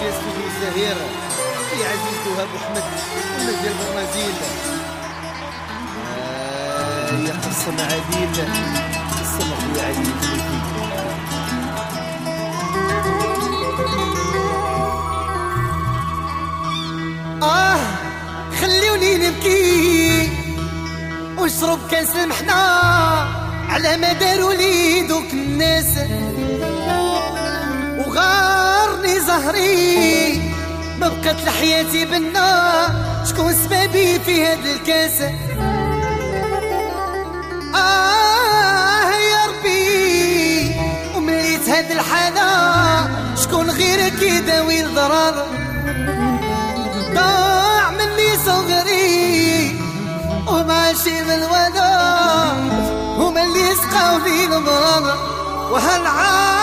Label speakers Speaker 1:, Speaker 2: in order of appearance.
Speaker 1: ديال ستوديو الزهير يا عزيز وهاب أحمد ونزل برمازيل آه قصة عديل. قصة اخويا عديل. آه خلوني نبكي. ونشرب كاس المحنة على ما داروا لي دوك الناس. وغارني زهري. ما بقات لحياتي بنا. شكون سبابي في هاد الكاس آه يا ربي ومليت هاد الحالة. شكون غيرك يداوي الضرر؟ ضاع مني صغري. وماشي بالودا هما اللي سقاو لي المرض. وهالعالم